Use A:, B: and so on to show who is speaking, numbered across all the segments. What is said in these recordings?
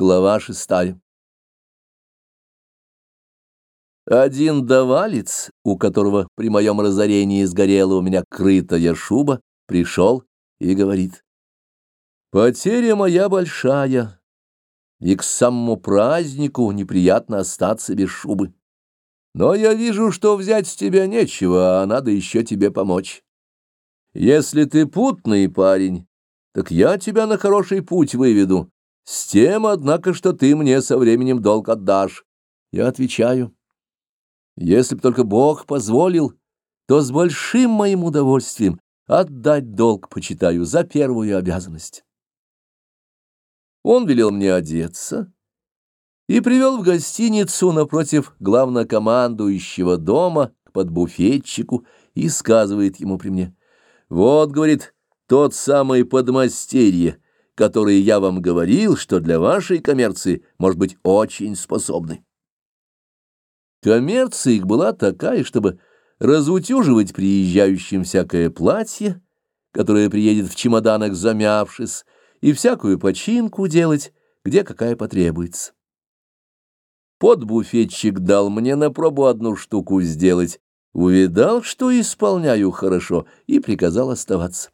A: Глава шестая. Один давалец, у которого при моем разорении сгорела у меня крытая шуба, пришел и говорит, «Потеря моя большая, и к самому празднику неприятно остаться без шубы. Но я вижу, что взять с тебя нечего, а надо еще тебе помочь. Если ты путный парень, так я тебя на хороший путь выведу, с тем, однако, что ты мне со временем долг отдашь. Я отвечаю, если б только Бог позволил, то с большим моим удовольствием отдать долг почитаю за первую обязанность. Он велел мне одеться и привел в гостиницу напротив главнокомандующего дома к подбуфетчику и сказывает ему при мне, «Вот, — говорит, — тот самый подмастерье, который я вам говорил, что для вашей коммерции может быть очень способный». Коммерция их была такая, чтобы разутюживать приезжающим всякое платье, которое приедет в чемоданах замявшись, и всякую починку делать, где какая потребуется. Подбуфетчик дал мне на пробу одну штуку сделать, увидал, что исполняю хорошо, и приказал оставаться.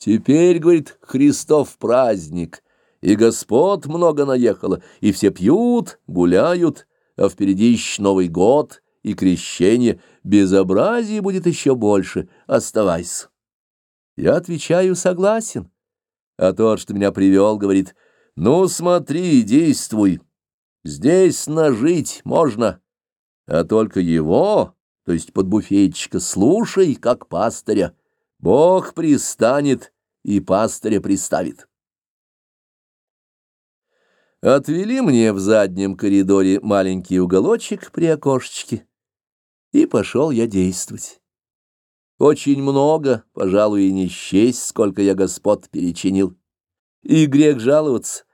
A: Теперь, говорит, Христов праздник, и господ много наехало, и все пьют, гуляют, а впереди еще Новый год и крещение, безобразие будет еще больше, оставайся. Я отвечаю, согласен. А тот, что меня привел, говорит, ну смотри, действуй, здесь нажить можно, а только его, то есть подбуфетчика, слушай, как пастыря, Бог пристанет и пастыря приставит. Отвели мне в заднем коридоре маленький уголочек при окошечке, и пошел я действовать. Очень много, пожалуй, и не счесть, сколько я господ перечинил. И грех жаловаться.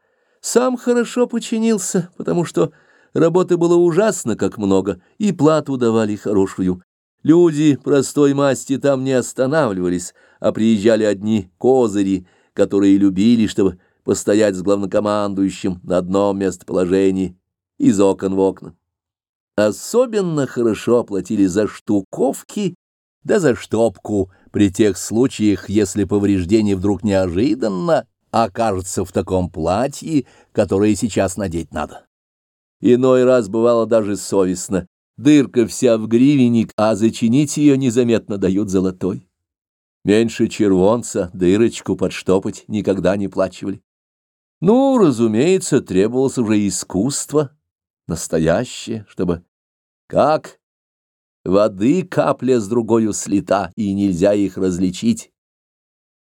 A: Сам хорошо починился, потому что работы было ужасно как много, и плату давали хорошую. Люди простой масти там не останавливались, а приезжали одни козыри, которые любили, чтобы постоять с главнокомандующим на одном местоположении из окон в окна. Особенно хорошо оплатили за штуковки да за штопку при тех случаях, если повреждение вдруг неожиданно окажется в таком платье, которое сейчас надеть надо. Иной раз бывало даже совестно. Дырка вся в гривенник, а зачинить ее незаметно дают золотой. Меньше червонца дырочку подштопать никогда не плачивали. Ну, разумеется, требовалось уже искусство, настоящее, чтобы... Как? Воды капля с другою слита, и нельзя их различить.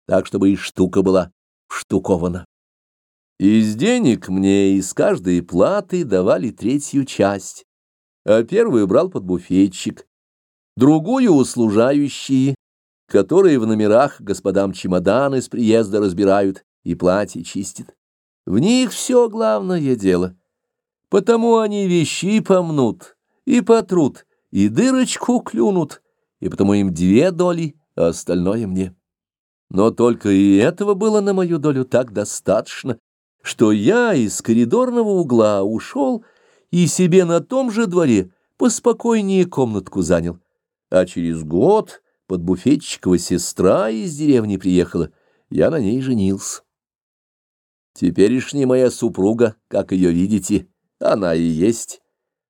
A: Так, чтобы и штука была штукована. Из денег мне из каждой платы давали третью часть, а первую брал под буфетчик, другую — услужающие, которые в номерах господам чемоданы с приезда разбирают и платье чистят. В них все главное дело. Потому они вещи помнут, и потрут, и дырочку клюнут, и потому им две доли, а остальное мне. Но только и этого было на мою долю так достаточно, что я из коридорного угла ушел и себе на том же дворе поспокойнее комнатку занял. А через год под буфетчикова сестра из деревни приехала, я на ней женился. Теперешняя моя супруга, как ее видите, она и есть.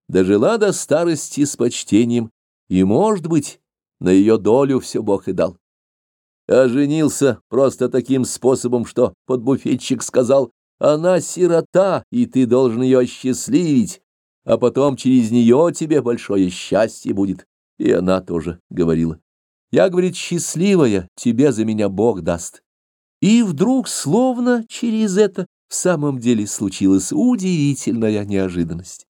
A: Дожила до старости с почтением, и, может быть, на ее долю все Бог и дал. А женился просто таким способом, что подбуфетчик сказал, она сирота, и ты должен ее осчастливить, а потом через нее тебе большое счастье будет. И она тоже говорила. Я, говорит, счастливая, тебе за меня Бог даст. И вдруг, словно через это, в самом деле случилась удивительная неожиданность.